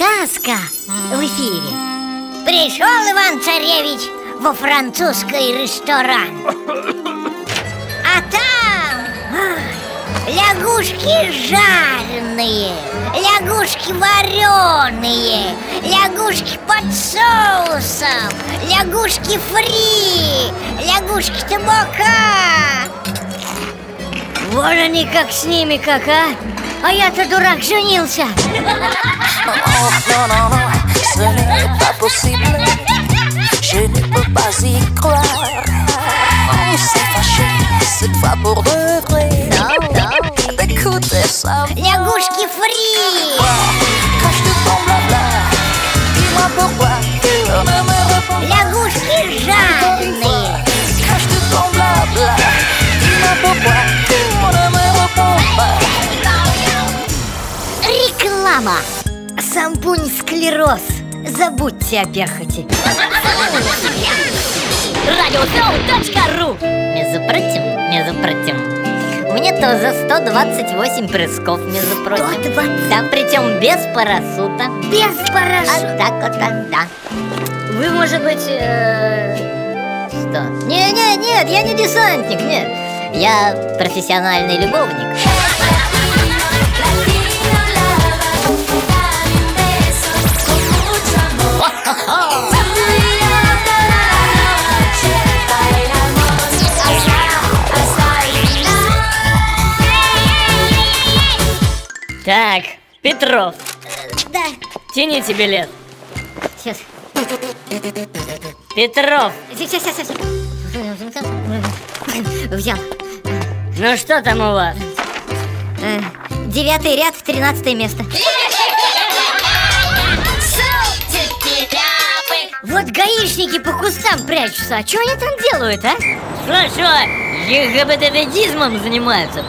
сказка в эфире. Пришел Иван-Царевич во французский ресторан. А там лягушки жареные, лягушки вареные, лягушки под соусом, лягушки фри, лягушки табака. Вон они как с ними как, а? А я-то дурак женился. Oh non, Реклама Сампунь склероз. Забудьте о перхоти. Радиосоу.ру Между прочим, между прочим мне тоже 128 прысков, между прочим 120? Да, причем без парашюта. Без А парашюта так вот так, да. Вы, может быть, э, что? Не, не, нет, я не десантник, нет. Я профессиональный любовник Так, Петров, Да, тяните билет сейчас. Петров, Сейчас, сейчас, сейчас. Взял. Ну что там у вас? Э, Девятый ряд, тринадцатое место. Вот гаишники по кустам прячутся. А что они там делают, а? Что, ЕГБДведизмом занимаются?